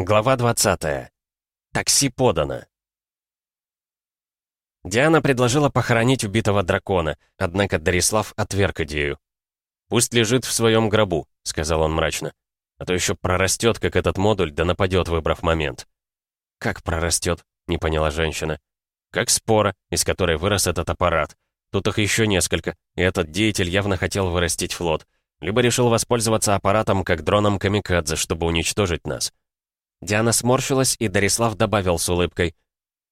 Глава 20. Такси подано. Диана предложила похоронить убитого дракона, однако Дарислав отверг идею. «Пусть лежит в своем гробу», — сказал он мрачно. «А то еще прорастет, как этот модуль, да нападет, выбрав момент». «Как прорастет?» — не поняла женщина. «Как спора, из которой вырос этот аппарат. Тут их еще несколько, и этот деятель явно хотел вырастить флот. Либо решил воспользоваться аппаратом как дроном камикадзе, чтобы уничтожить нас». Диана сморщилась, и Дарислав добавил с улыбкой.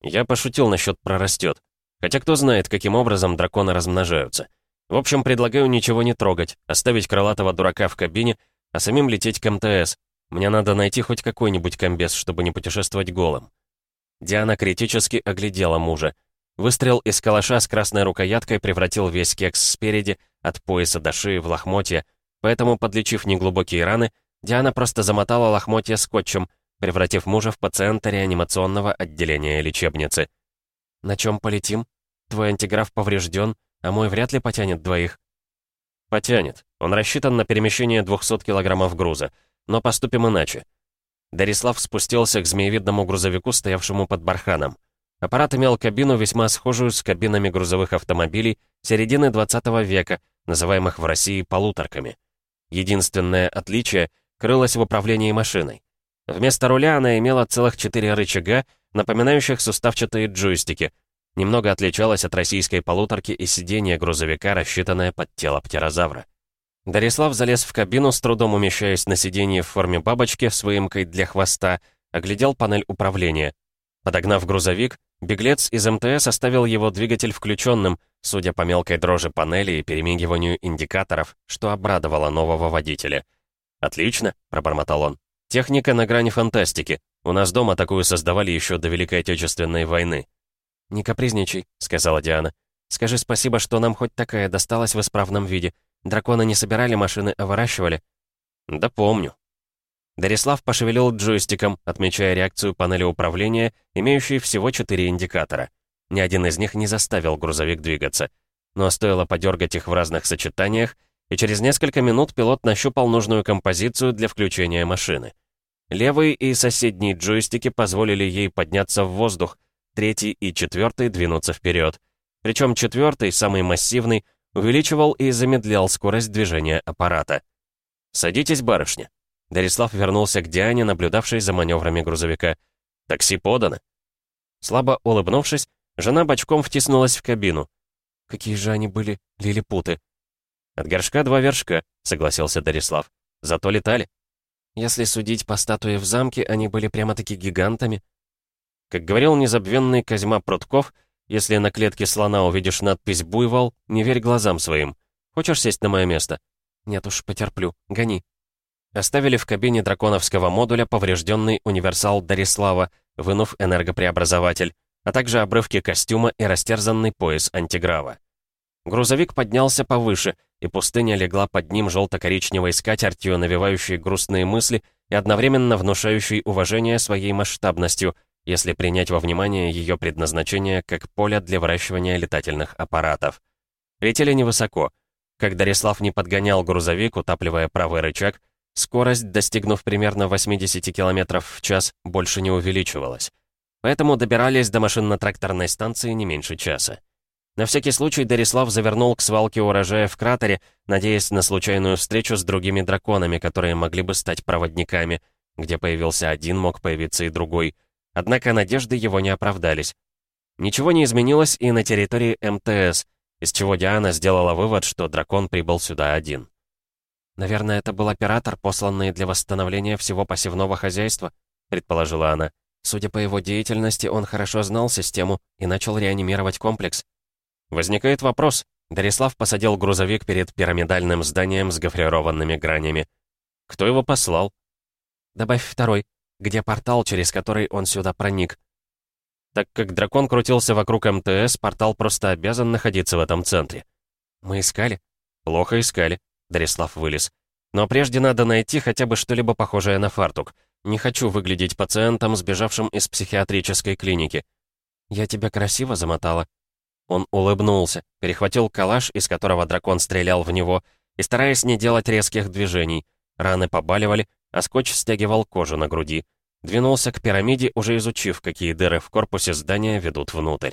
«Я пошутил насчет прорастет. Хотя кто знает, каким образом драконы размножаются. В общем, предлагаю ничего не трогать, оставить крылатого дурака в кабине, а самим лететь к МТС. Мне надо найти хоть какой-нибудь комбез, чтобы не путешествовать голым». Диана критически оглядела мужа. Выстрел из калаша с красной рукояткой превратил весь кекс спереди, от пояса до шеи в лохмотья, поэтому, подлечив неглубокие раны, Диана просто замотала лохмотья скотчем, превратив мужа в пациента реанимационного отделения лечебницы. «На чем полетим? Твой антиграф поврежден, а мой вряд ли потянет двоих». «Потянет. Он рассчитан на перемещение 200 килограммов груза. Но поступим иначе». Дарислав спустился к змеевидному грузовику, стоявшему под барханом. Аппарат имел кабину, весьма схожую с кабинами грузовых автомобилей середины 20 века, называемых в России полуторками. Единственное отличие крылось в управлении машиной. Вместо руля она имела целых четыре рычага, напоминающих суставчатые джойстики. Немного отличалась от российской полуторки и сиденья грузовика, рассчитанное под тело птерозавра. Дарислав залез в кабину, с трудом умещаясь на сиденье в форме бабочки с выемкой для хвоста, оглядел панель управления. Подогнав грузовик, беглец из МТС оставил его двигатель включенным, судя по мелкой дрожи панели и перемигиванию индикаторов, что обрадовало нового водителя. «Отлично», — пробормотал он. Техника на грани фантастики. У нас дома такую создавали еще до Великой Отечественной войны. «Не капризничай», — сказала Диана. «Скажи спасибо, что нам хоть такая досталась в исправном виде. Драконы не собирали машины, а выращивали». «Да помню». Дарислав пошевелил джойстиком, отмечая реакцию панели управления, имеющей всего четыре индикатора. Ни один из них не заставил грузовик двигаться. Но стоило подергать их в разных сочетаниях, и через несколько минут пилот нащупал нужную композицию для включения машины. Левый и соседний джойстики позволили ей подняться в воздух, третий и четвертый двинуться вперед. Причем четвертый, самый массивный, увеличивал и замедлял скорость движения аппарата. «Садитесь, барышня». Дарислав вернулся к Диане, наблюдавшей за маневрами грузовика. «Такси подано». Слабо улыбнувшись, жена бочком втиснулась в кабину. Какие же они были лилипуты. «От горшка два вершка», — согласился Дарислав. «Зато летали». Если судить по статуе в замке, они были прямо-таки гигантами. Как говорил незабвенный Козьма Прутков, если на клетке слона увидишь надпись «Буйвол», не верь глазам своим. Хочешь сесть на мое место? Нет уж, потерплю. Гони. Оставили в кабине драконовского модуля поврежденный универсал Дарислава, вынув энергопреобразователь, а также обрывки костюма и растерзанный пояс антиграва. Грузовик поднялся повыше, и пустыня легла под ним желто-коричневой скатертью, навевающей грустные мысли и одновременно внушающей уважение своей масштабностью, если принять во внимание ее предназначение как поле для выращивания летательных аппаратов. Летели невысоко. Как Дарислав не подгонял грузовик, утапливая правый рычаг, скорость, достигнув примерно 80 км в час, больше не увеличивалась. Поэтому добирались до машинно-тракторной станции не меньше часа. На всякий случай Дарислав завернул к свалке урожая в кратере, надеясь на случайную встречу с другими драконами, которые могли бы стать проводниками. Где появился один, мог появиться и другой. Однако надежды его не оправдались. Ничего не изменилось и на территории МТС, из чего Диана сделала вывод, что дракон прибыл сюда один. «Наверное, это был оператор, посланный для восстановления всего пассивного хозяйства», предположила она. Судя по его деятельности, он хорошо знал систему и начал реанимировать комплекс. Возникает вопрос. Дарислав посадил грузовик перед пирамидальным зданием с гофрированными гранями. Кто его послал? Добавь второй. Где портал, через который он сюда проник? Так как дракон крутился вокруг МТС, портал просто обязан находиться в этом центре. Мы искали? Плохо искали. Дарислав вылез. Но прежде надо найти хотя бы что-либо похожее на фартук. Не хочу выглядеть пациентом, сбежавшим из психиатрической клиники. Я тебя красиво замотала. Он улыбнулся, перехватил калаш, из которого дракон стрелял в него, и, стараясь не делать резких движений, раны побаливали, а скотч стягивал кожу на груди. двинулся к пирамиде, уже изучив, какие дыры в корпусе здания ведут внутрь.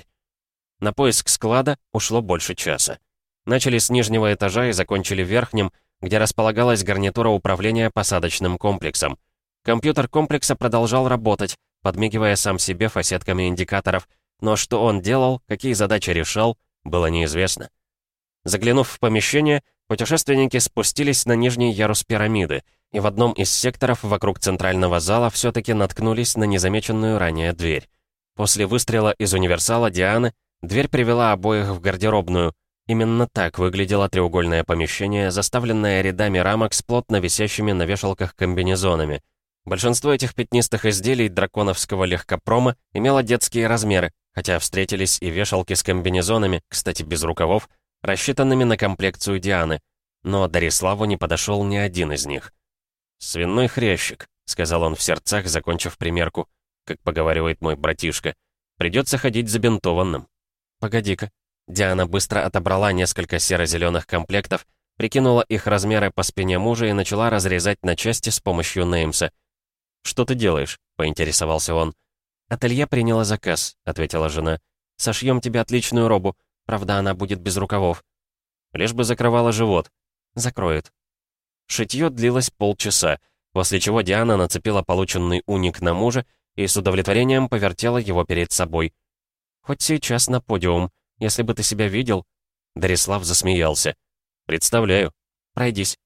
На поиск склада ушло больше часа. Начали с нижнего этажа и закончили верхним, где располагалась гарнитура управления посадочным комплексом. Компьютер комплекса продолжал работать, подмигивая сам себе фасетками индикаторов, но что он делал, какие задачи решал, было неизвестно. Заглянув в помещение, путешественники спустились на нижний ярус пирамиды, и в одном из секторов вокруг центрального зала все-таки наткнулись на незамеченную ранее дверь. После выстрела из универсала Дианы дверь привела обоих в гардеробную. Именно так выглядело треугольное помещение, заставленное рядами рамок с плотно висящими на вешалках комбинезонами — Большинство этих пятнистых изделий драконовского легкопрома имело детские размеры, хотя встретились и вешалки с комбинезонами, кстати, без рукавов, рассчитанными на комплекцию Дианы. Но Дариславу не подошел ни один из них. «Свиной хрящик», — сказал он в сердцах, закончив примерку, как поговаривает мой братишка. «Придется ходить забинтованным». «Погоди-ка». Диана быстро отобрала несколько серо-зеленых комплектов, прикинула их размеры по спине мужа и начала разрезать на части с помощью Неймса — «Что ты делаешь?» — поинтересовался он. «Ателье приняло заказ», — ответила жена. «Сошьем тебе отличную робу. Правда, она будет без рукавов». «Лишь бы закрывала живот». «Закроет». Шитье длилось полчаса, после чего Диана нацепила полученный уник на мужа и с удовлетворением повертела его перед собой. «Хоть сейчас на подиум. Если бы ты себя видел...» Дарислав засмеялся. «Представляю. Пройдись».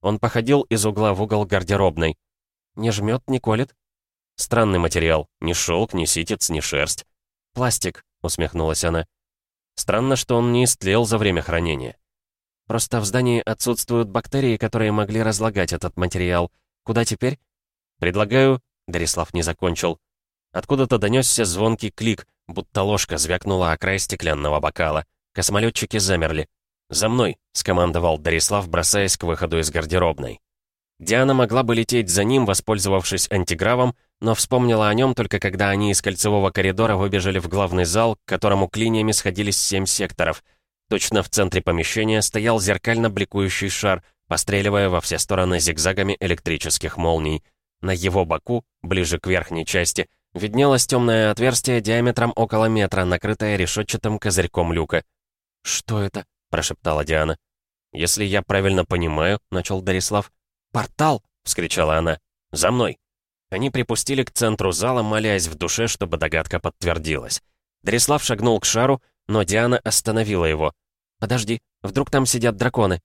Он походил из угла в угол гардеробной. Не жмет, не колет? Странный материал. Ни шелк, ни ситец, ни шерсть. Пластик, усмехнулась она. Странно, что он не истлел за время хранения. Просто в здании отсутствуют бактерии, которые могли разлагать этот материал. Куда теперь? Предлагаю... Дарислав не закончил. Откуда-то донесся звонкий клик, будто ложка звякнула о край стеклянного бокала. Космолетчики замерли. «За мной!» — скомандовал Дарислав, бросаясь к выходу из гардеробной. Диана могла бы лететь за ним, воспользовавшись антигравом, но вспомнила о нем только когда они из кольцевого коридора выбежали в главный зал, к которому клиниями сходились семь секторов. Точно в центре помещения стоял зеркально бликующий шар, постреливая во все стороны зигзагами электрических молний. На его боку, ближе к верхней части, виднелось темное отверстие диаметром около метра, накрытое решетчатым козырьком люка. «Что это?» — прошептала Диана. «Если я правильно понимаю», — начал Дарислав, «Портал!» — вскричала она. «За мной!» Они припустили к центру зала, молясь в душе, чтобы догадка подтвердилась. Дрислав шагнул к шару, но Диана остановила его. «Подожди, вдруг там сидят драконы?»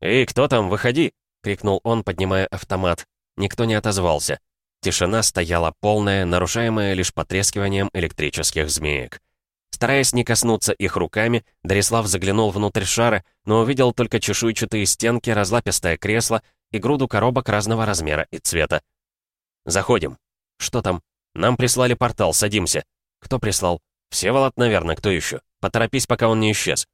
«Эй, кто там? Выходи!» — крикнул он, поднимая автомат. Никто не отозвался. Тишина стояла полная, нарушаемая лишь потрескиванием электрических змеек. Стараясь не коснуться их руками, Дарислав заглянул внутрь шара, но увидел только чешуйчатые стенки, разлапистое кресло и груду коробок разного размера и цвета. «Заходим». «Что там?» «Нам прислали портал, садимся». «Кто прислал?» «Всеволод, наверное, кто еще? Поторопись, пока он не исчез».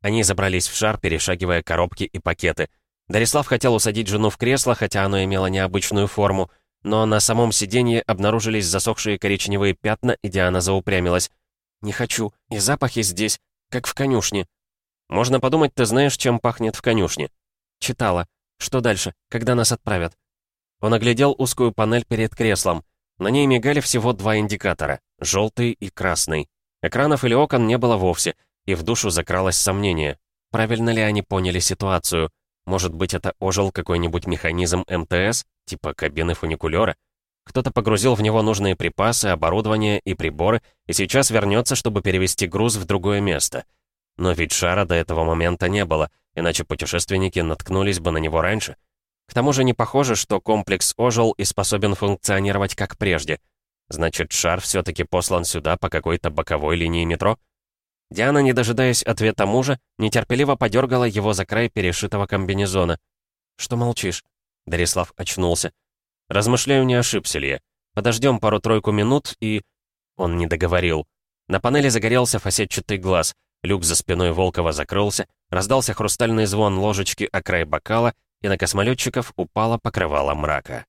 Они забрались в шар, перешагивая коробки и пакеты. Дарислав хотел усадить жену в кресло, хотя оно имело необычную форму, но на самом сиденье обнаружились засохшие коричневые пятна, и Диана заупрямилась. «Не хочу, и запахи здесь, как в конюшне». «Можно подумать, ты знаешь, чем пахнет в конюшне». «Читала. Что дальше? Когда нас отправят?» Он оглядел узкую панель перед креслом. На ней мигали всего два индикатора — желтый и красный. Экранов или окон не было вовсе, и в душу закралось сомнение. Правильно ли они поняли ситуацию? Может быть, это ожил какой-нибудь механизм МТС, типа кабины фуникулера? Кто-то погрузил в него нужные припасы, оборудование и приборы, и сейчас вернется, чтобы перевести груз в другое место. Но ведь шара до этого момента не было — иначе путешественники наткнулись бы на него раньше. К тому же не похоже, что комплекс ожил и способен функционировать как прежде. Значит, шар все-таки послан сюда по какой-то боковой линии метро? Диана, не дожидаясь ответа мужа, нетерпеливо подергала его за край перешитого комбинезона. «Что молчишь?» Дарислав очнулся. «Размышляю, не ошибся ли я. Подождем пару-тройку минут и...» Он не договорил. На панели загорелся фасетчатый глаз — Люк за спиной Волкова закрылся, раздался хрустальный звон ложечки о край бокала, и на космолетчиков упало покрывало мрака.